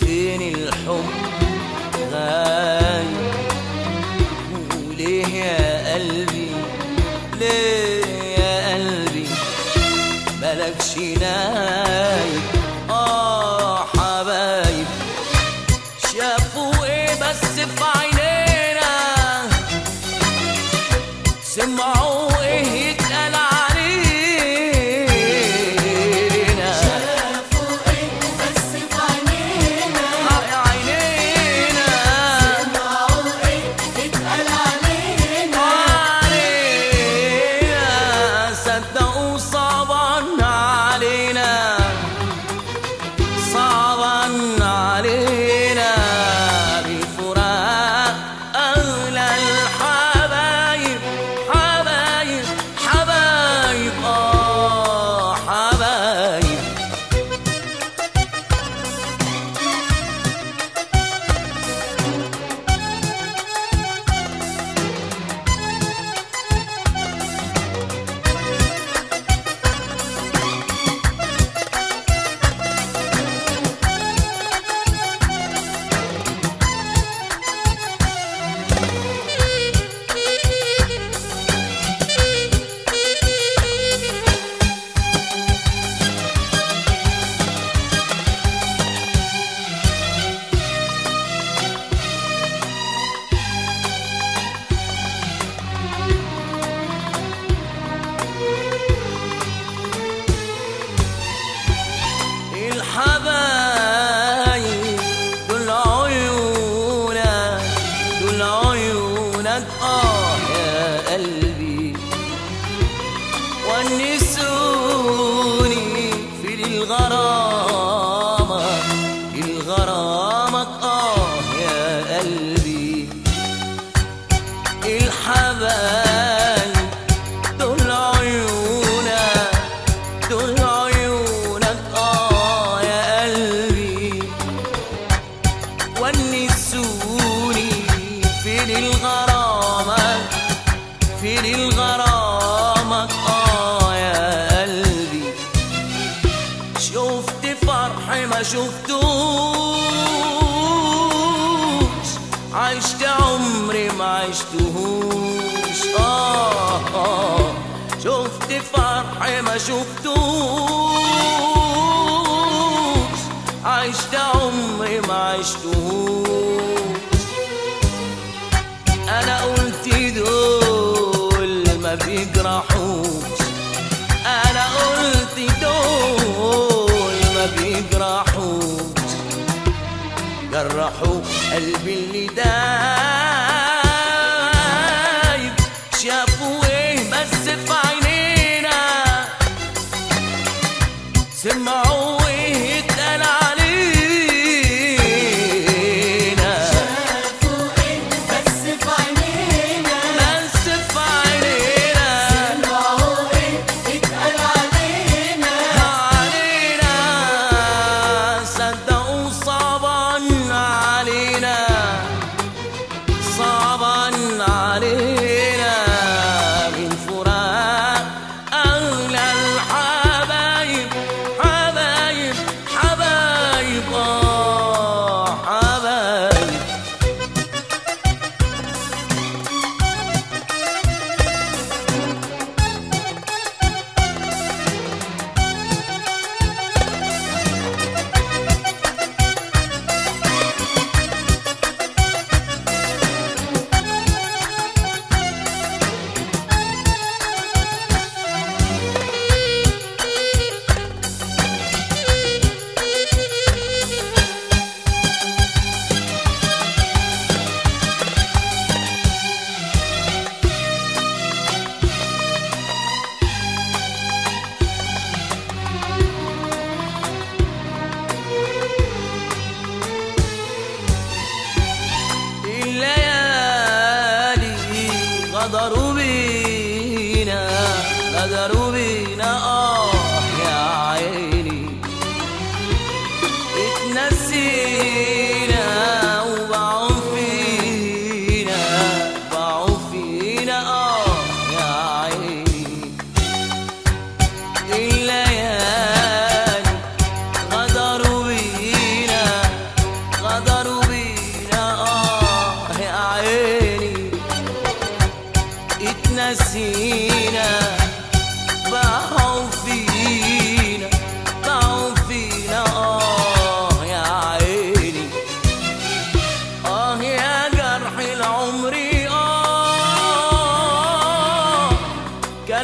فين الحب؟ غايب. وليه يا قلبي ليه يا قلبي؟ ملكش نايب. آه حبايب. شافوا إيه بس في شفت فرح ما شفتوش. عشت عمري ما عشتوش. أنا قلت دول ما بيجرحوش. أنا قلت دول ما بيجرحوش. جرحوا قلبي اللي داس in my غدروا بينا غدروا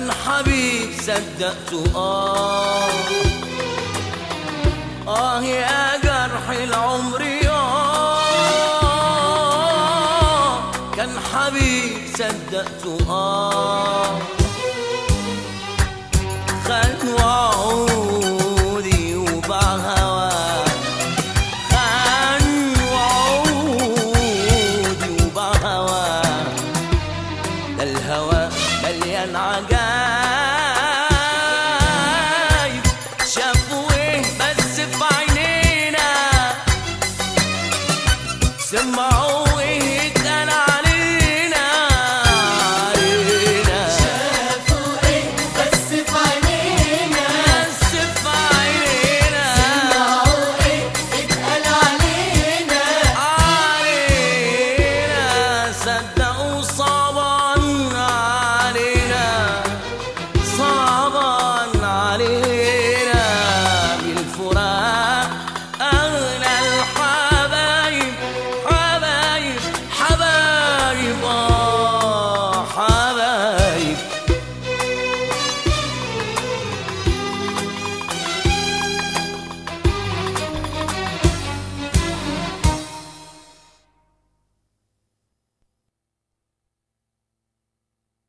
كان حبيب صدقت آه. آه يا جرح العمر آه. كان حبيب صدقت آه.